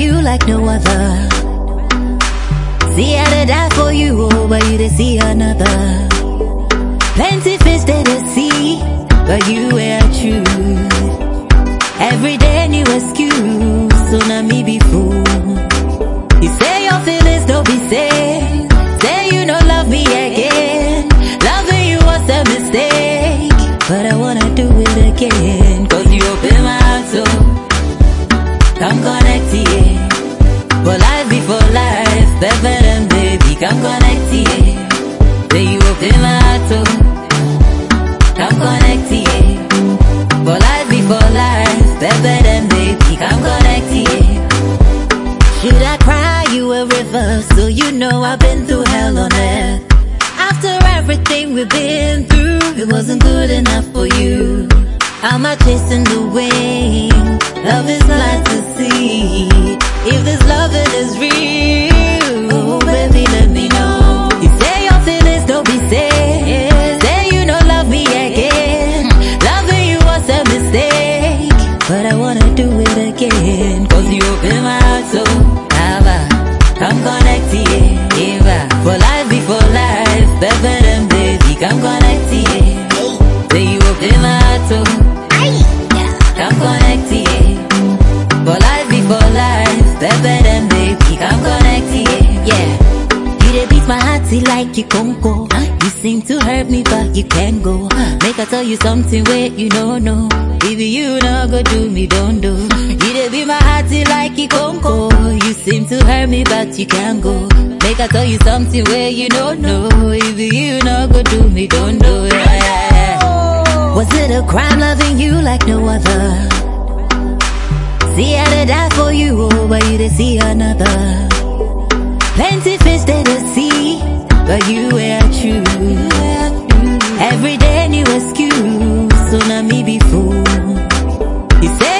you like no other. See, how did die for you, oh, but you didn't see another. Plenty fish they did see, but you were true. Every day new excuse, so now me be fool. You say your feelings don't be safe. Say you don't love me again. Loving you was a mistake. But I come connect here. For life before life, better than baby, come connect here. Say you open my heart so come connect here. For life before life, better than baby, come connect here. Should I cry you a river so you know I've been through hell on earth? After everything we've been through, it wasn't good enough for you. I'm not chasing the wind. Love is Open my heart so, Ava, come connect here, Eva. For life before life, better than baby, come connect here. Say you open my heart so, come connect here. For life before life, better than baby, come connect here. Yeah. You dey beat my heart like you can't go. You seem to hurt me, but you can't go. Make I tell you something where you know. If you no go do me, don't do. Seem to hurt me, but you can't go. Make I tell you something where you don't know. If you not go do me, don't know. Yeah, yeah, yeah. Was it a crime loving you like no other? See how to die for you, oh, but you to see another. Plenty fish there to see, but you were true. Every day new excuse, so me be fool. You say